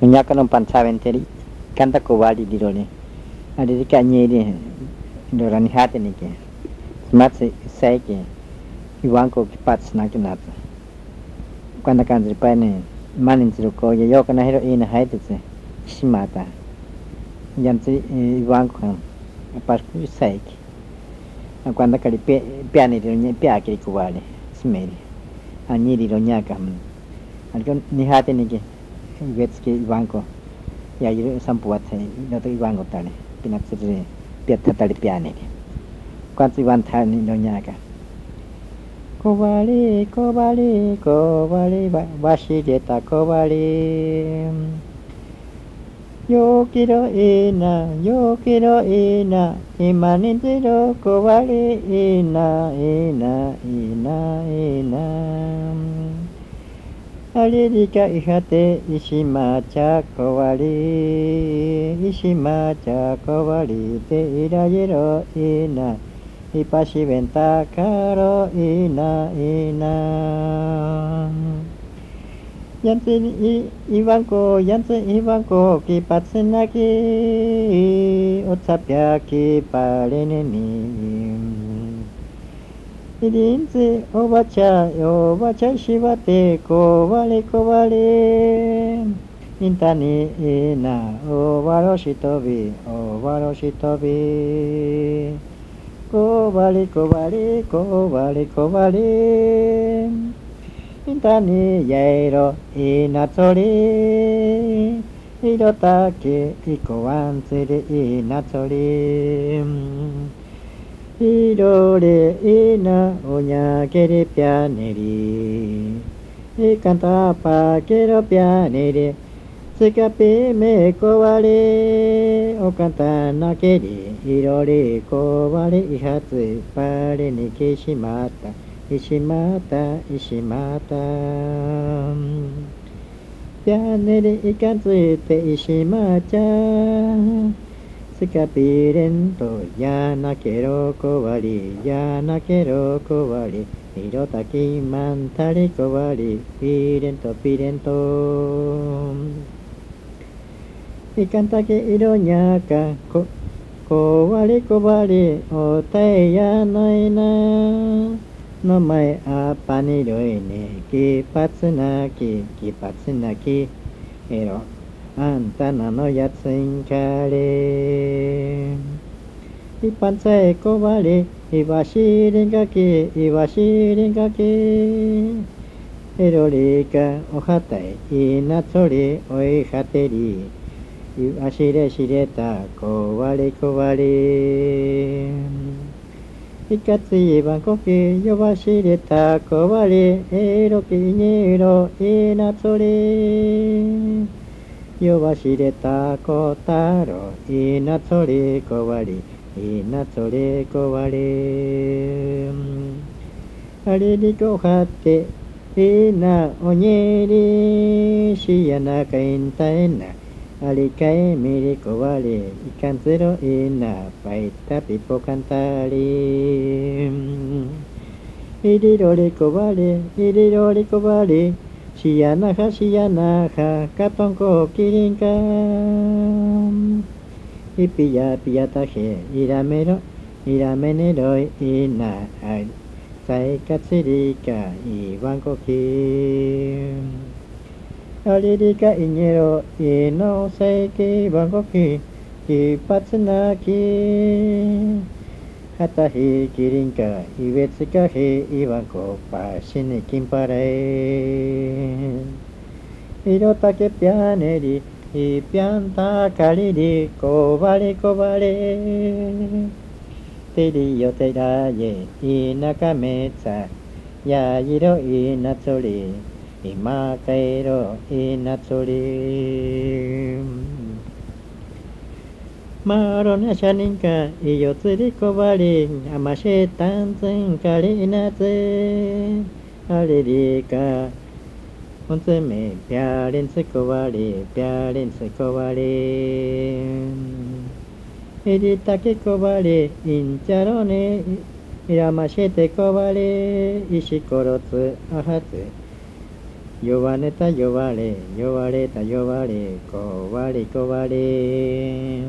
ya que no pensaba enteri canta cobarde di roni a de que añere no rani hate ni que mat se sai que iwan ko ki pat sna que nat cuando can de pane manin se lo ko ya yo kana hero ina haite se shimata yan se iwan ko pas ku sai que cuando cali pe piani de ni pia que cobarde smeri añere ro nya kam algo ni hate ni que ke. Vetski Ivanko ya iru sampuat sai no to Ivanko tale pinak sire piat tali piane ke kwan si wan thani no kowali ina, ina, ina, ina. イシマチャコワリイシマチャコワリテイラギロイナイパシベンタカロイナイナ。イ,ワンコヤンツイワンコキパツナキオツァピャキパリネミリンズおばちゃおばちゃしばてこわれこわれ。インタニイナおわろしとびおわろしとび。こわれこわれこわれこわれインタニーやいろいなつり。いろたけいこわんつりいなつり。ピロレイナオニャケレピアネリイカンタパケロピアネリセカピメコワレオカンタナケリイロレコワレぱハにパしまった。いしまった。いしまった。ピアネリイカンツイテイシマチャスカピレント。やなけろこわり。やなけろこわり。いろたきまんたりこわり。ピレントピレント。いかんたけいろにゃかここわりこわりおたえやないな。の前あぱにろいね。きぱつなききぱつなき。えろあんたなのやつんかれ。一般性こばれいわしりんがけいわしりんがけえろりかおはたいいなつりおいはてりいわしれしれたこわれこわれいかついばんこきよばしれたこわれえろきにろいなつり。よわしれたこたろいなつりこわり。いなつりこわりあれりこはっていなおにりしやなかいんたいな。ありかいみりこわりいかんつろいなぱいたぴぽかんたりいりろりこわりいりろりこわりイピヤピヤタヘイラメロイラメネロイイナアイサイカツリカイワンコキアリリカイニロイノセイキワンコキキパツナキハタヒキリンカイウェツカヘイワンコパシネキンパレイイロタケピアネリいぴゃんたかりりこばりこばりてりよてらえいなかめさやいろいなつり。いまかいろいなつり。マロナシャニンカイヨツリコバリンアマシタンツンカリナツアリリカ娘ぴゃりんすこわりぴゃりんすこわりいじたけこわりいんちゃろね。いらましてこわりしころつあはつ。よわれた弱れ。弱れた弱れ。こわりこわり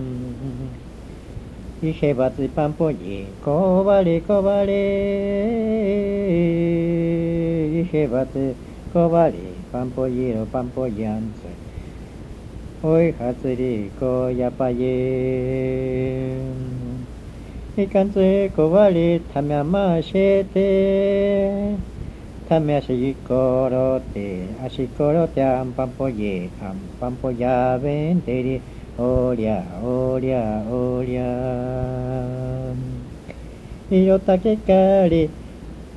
いへばつぱんぽギこわりこわりいへばつこわりパンポジろパンポジャンツ。おいはつりこやぱ ye いかんつこわりためまして。ためしころてあしころてあんぱんぽ ye あんぱんぽやべんてりおりゃおりゃおりゃ。いろたけかり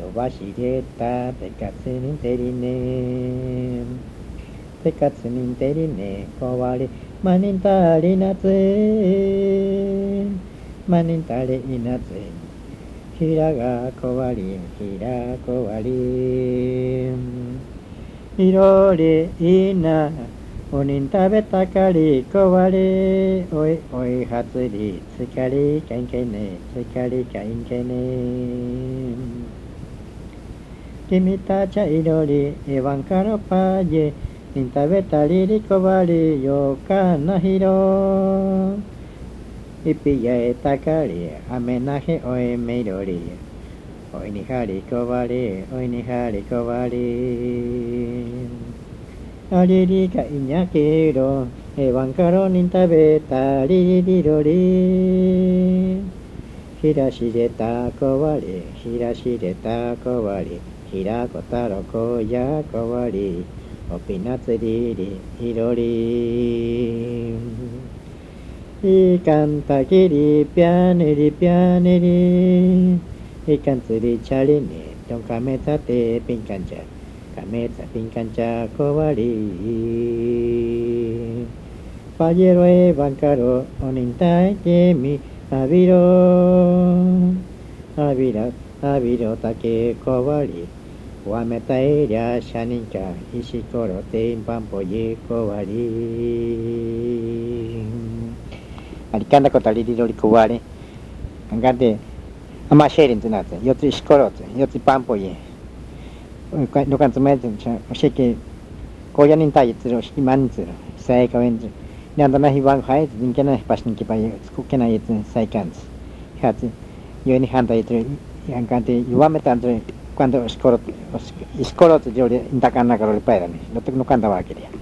やましついしころついぱんぽ ye Pampoyiro pantanse, kimitaka, kimitachare iroñaka, panza venzeri, kowari. Kowari, kowari, yobashireta, kowari, isaeki, wankoki, yobashireta, tekatsunin terine. Tekatsunin terine, kowari, manintari natsu, manintari inatsu. ひらがこわりひらこわりいろりいなおにん食べたかりこわりおいおいはつりつかりかんけねつかりかんけね君たちいろりえわんからぱじにん食べたりりこわりよかなひろ Ipiya takari amenaje oi meirori Oi ni hari kowari oi ni hari kowari Ariri ひらこたろこやこわりおぴなつりりひろり。いかんたきりぴゃねりぴゃねり。いかんつりちゃりねどんかめたてぴんかんじゃかめたぴんかんじゃこわり。ファジェロエヴァンカロおにんたいけみあびろあびらあびろたけこわり。わめたえりゃしゃにんちゃいしころてんぱんぽいこわりありかんだことりりろりこわりあんかんであましえりんとなってよついしころつよついぱんぽいどかんつまえつんちゃおしきこうやにんたいつるしきまんつるさえかわんつにゃんだなひわんはいつんけなひぱしにきばいつこけないつんさいかんつはつゆにはんたいつるやんかんてゆわめたんつる cuando escorote escorote yo le intakana Carol pairani no tengo canta va a querer.